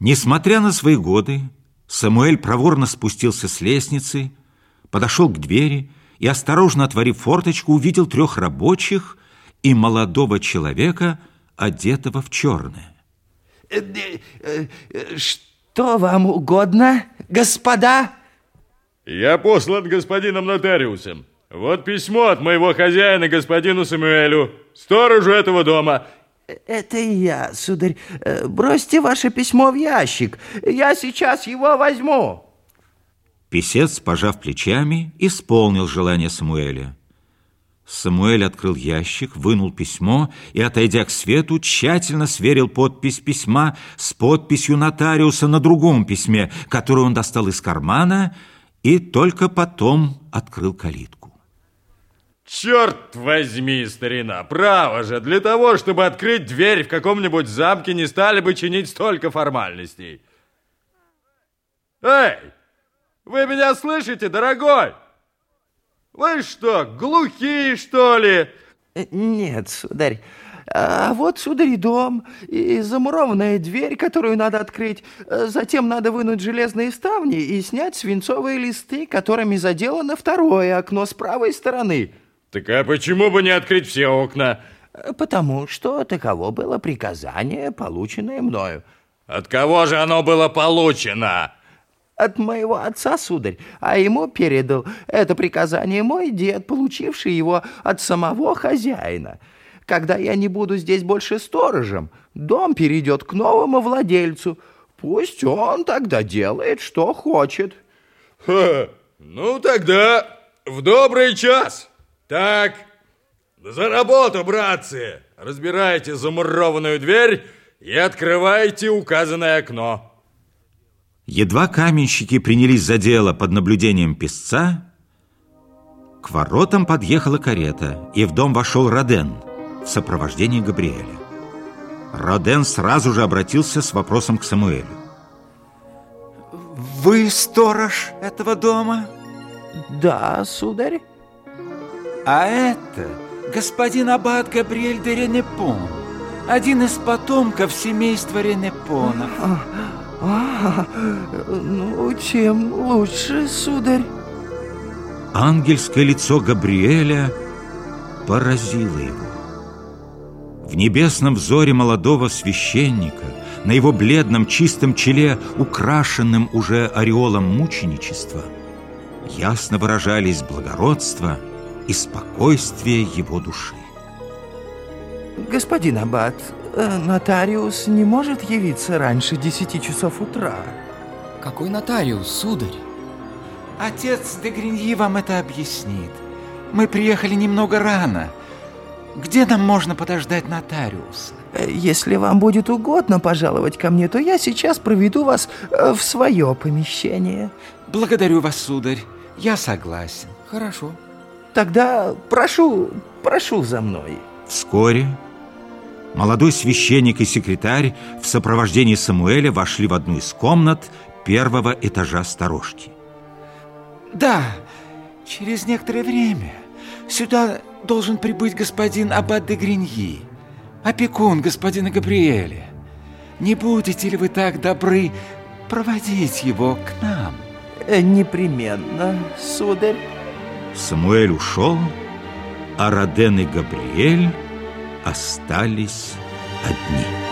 Несмотря на свои годы, Самуэль проворно спустился с лестницы, подошел к двери и, осторожно отворив форточку, увидел трех рабочих и молодого человека, одетого в черное. Что вам угодно, господа? Я послан господином нотариусом. Вот письмо от моего хозяина господину Самуэлю, сторожу этого дома. Это я, сударь. Э, бросьте ваше письмо в ящик. Я сейчас его возьму. Песец, пожав плечами, исполнил желание Самуэля. Самуэль открыл ящик, вынул письмо и, отойдя к свету, тщательно сверил подпись письма с подписью нотариуса на другом письме, которое он достал из кармана, и только потом открыл калитку. Черт возьми, старина, право же, для того, чтобы открыть дверь в каком-нибудь замке, не стали бы чинить столько формальностей. Эй, вы меня слышите, дорогой? Вы что, глухие, что ли? Э, нет, сударь. А вот, сударь, дом, и замурованная дверь, которую надо открыть. Э, затем надо вынуть железные ставни и снять свинцовые листы, которыми заделано второе окно с правой стороны. Так а почему бы не открыть все окна? Потому что таково было приказание, полученное мною. От кого же оно было получено? от моего отца, сударь, а ему передал это приказание мой дед, получивший его от самого хозяина. Когда я не буду здесь больше сторожем, дом перейдет к новому владельцу. Пусть он тогда делает, что хочет. Ха, ну тогда в добрый час. Так, за работу, братцы! Разбирайте замурованную дверь и открывайте указанное окно. Едва каменщики принялись за дело под наблюдением песца, к воротам подъехала карета, и в дом вошел Роден в сопровождении Габриэля. Роден сразу же обратился с вопросом к Самуэлю. Вы сторож этого дома? Да, сударь. А это господин Аббат Габриэль де Ренепон, один из потомков семейства Ренепонов. А, ну, тем лучше, сударь. Ангельское лицо Габриэля поразило его. В небесном взоре молодого священника, на его бледном чистом челе, украшенном уже ореолом мученичества, ясно выражались благородство и спокойствие его души. Господин Аббат, Э, нотариус не может явиться раньше десяти часов утра. Какой нотариус, сударь? Отец де Гриньи вам это объяснит. Мы приехали немного рано. Где нам можно подождать нотариуса? Э, если вам будет угодно пожаловать ко мне, то я сейчас проведу вас э, в свое помещение. Благодарю вас, сударь. Я согласен. Хорошо. Тогда прошу, прошу за мной. Вскоре Молодой священник и секретарь в сопровождении Самуэля вошли в одну из комнат первого этажа сторожки. Да, через некоторое время сюда должен прибыть господин Аббат де Гриньи, опекун господина Габриэля. Не будете ли вы так добры проводить его к нам? Э, непременно, сударь. Самуэль ушел, а Роден и Габриэль остались одни.